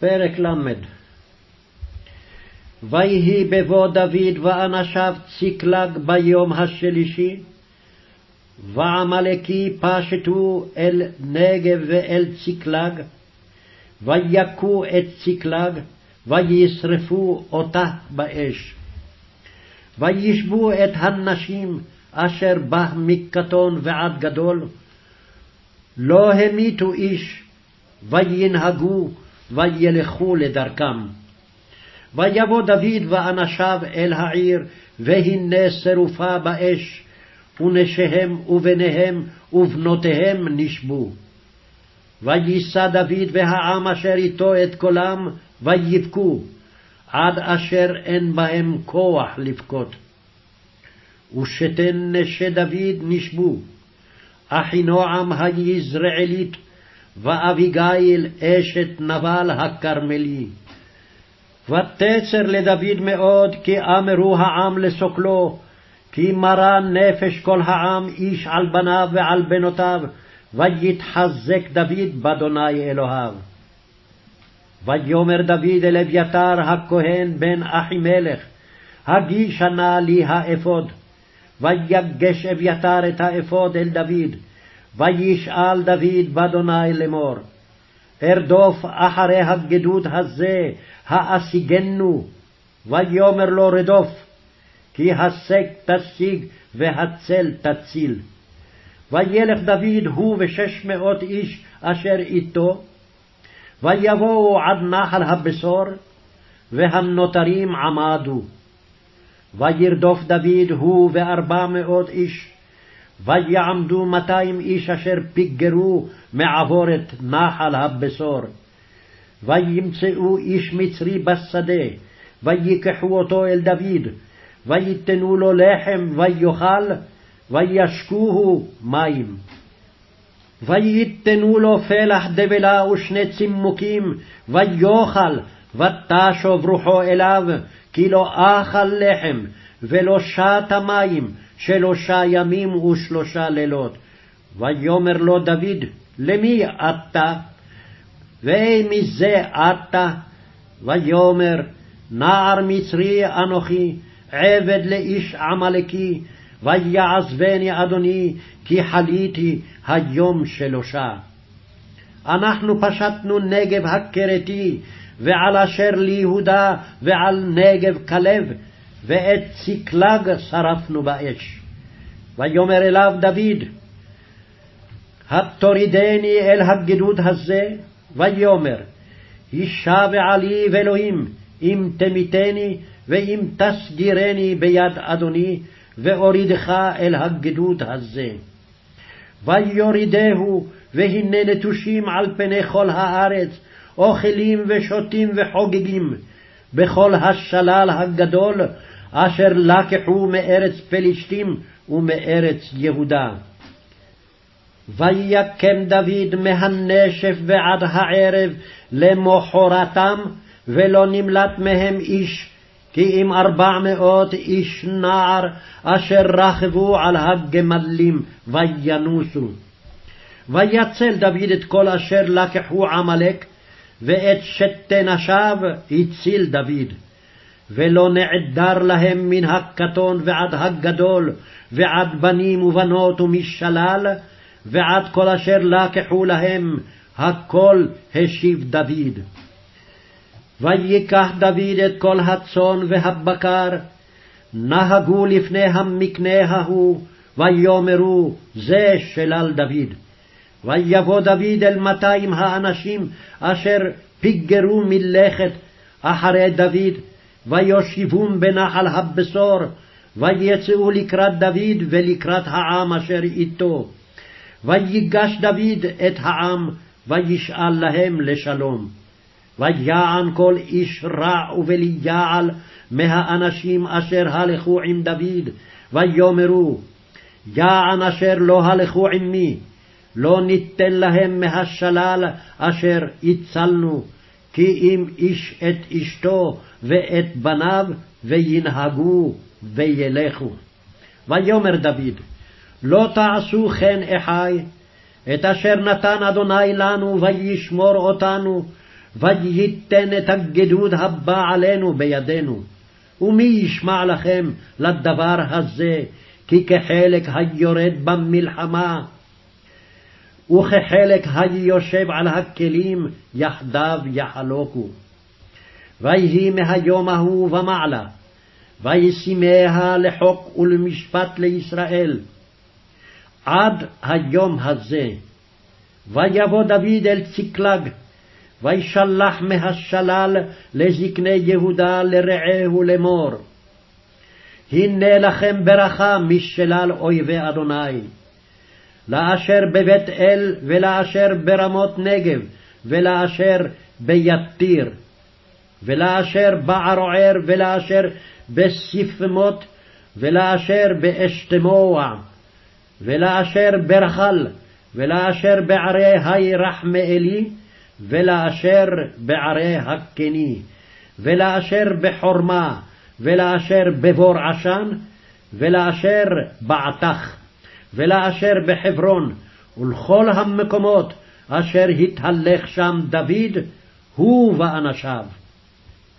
פרק ל. ויהי בבוא דוד ואנשיו צקלג ביום השלישי, ועמלקי פשטו אל נגב ואל צקלג, ויכו את צקלג, וישרפו אותה באש. וישבו את הנשים אשר בה מקטון ועד גדול, לא המיתו איש, וינהגו וילכו לדרכם. ויבוא דוד ואנשיו אל העיר, והנה שרופה באש, ונשיהם ובניהם ובנותיהם נשבו. ויישא דוד והעם אשר איתו את קולם, ויבכו, עד אשר אין בהם כוח לבכות. ושתן נשי דוד נשבו, אחינועם היזרעאלית, ואביגיל אשת נבל הכרמלי. ותצר לדוד מאוד, כי אמרו העם לסוקלו, כי מרה נפש כל העם איש על בניו ועל בנותיו, ויתחזק דוד באדוני אלוהיו. ויאמר דוד אל אביתר הכהן בן אחימלך, הגישה נא לי האפוד. ויגש אביתר את האפוד אל דוד, וישאל דוד באדוני לאמור, ארדוף אחרי הגדוד הזה, האשיגנו, ויאמר לו רדוף, כי השג תשיג והצל תציל. וילך דוד הוא ושש מאות איש אשר איתו, ויבואו עד נחל הבשור, והנותרים עמדו. וירדוף דוד הוא וארבע מאות איש, ויעמדו מאתיים איש אשר פיגרו מעבור את נחל הבשור. וימצאו איש מצרי בשדה, ויקחו אותו אל דוד, ויתנו לו לחם ויאכל, וישקוהו מים. ויתנו לו פלח דבלה ושני צימוקים, ויאכל, ותשוב רוחו אליו, כי לא אכל לחם, ולא שתה מים, שלושה ימים ושלושה לילות. ויאמר לו דוד, למי אתה? ומי זה אתה? ויאמר, נער מצרי אנוכי, עבד לאיש עמלקי, ויעזבני אדוני, כי חליתי היום שלושה. אנחנו פשטנו נגב הכרתי, ועל אשר ליהודה, ועל נגב כלב, ואת צקלג שרפנו באש. ויאמר אליו דוד, התורידני אל הגדוד הזה, ויאמר, הישבע לי ואלוהים, אם תמיתני, ואם תסגירני ביד אדוני, ואורידך אל הגדוד הזה. ויורידהו, והנה נטושים על פני כל הארץ, אוכלים ושותים וחוגגים, בכל השלל הגדול, אשר לקחו מארץ פלישתים ומארץ יהודה. ויקם דוד מהנשף ועד הערב למחרתם, ולא נמלט מהם איש, כי אם ארבע מאות איש נער, אשר רכבו על הגמלים, וינוסו. ויצל דוד את כל אשר לקחו עמלק, ואת שתי נשיו הציל דוד. ולא נעדר להם מן הקטון ועד הגדול, ועד בנים ובנות ומשלל, ועד כל אשר לקחו להם, הכל השיב דוד. ויקח דוד את כל הצאן והבקר, נהגו לפני המקנה ההוא, ויאמרו, זה שלל דוד. ויבוא דוד אל מאתיים האנשים אשר פיגרו מלכת אחרי דוד, ויושיבום בנחל הבשור, ויצאו לקראת דוד ולקראת העם אשר איתו. ויגש דוד את העם, וישאל להם לשלום. ויען כל איש רע ובלי יעל מהאנשים אשר הלכו עם דוד, ויאמרו, יען אשר לא הלכו עמי, לא ניתן להם מהשלל אשר הצלנו, כי אם איש את אשתו ואת בניו, וינהגו וילכו. ויאמר דוד, לא תעשו כן אחי, את אשר נתן אדוני לנו וישמור אותנו, וייתן את הגדוד הבא עלינו בידינו. ומי ישמע לכם לדבר הזה, כי כחלק היורד במלחמה, וכחלק היושב על הכלים, יחדיו יחלוקו. ויהי מהיום ההוא ומעלה, וישימיה לחוק ולמשפט לישראל. עד היום הזה. ויבוא דוד אל צקלג, וישלח מהשלל לזקני יהודה לרעהו לאמור. הנה לכם ברכה משלל אויבי אדוני. לאשר בבית אל, ולאשר ברמות נגב, ולאשר ביתיר, ולאשר בערוער, ולאשר בספמות, ולאשר באשתמוע, ולאשר ברחל, ולאשר בערי היי רחמאלי, ולאשר בערי הקני, ולאשר בחורמה, ולאשר בבור עשן, ולאשר בעתך, ולאשר בחברון, ולכל המקומות אשר התהלך שם דוד, הוא ואנשיו.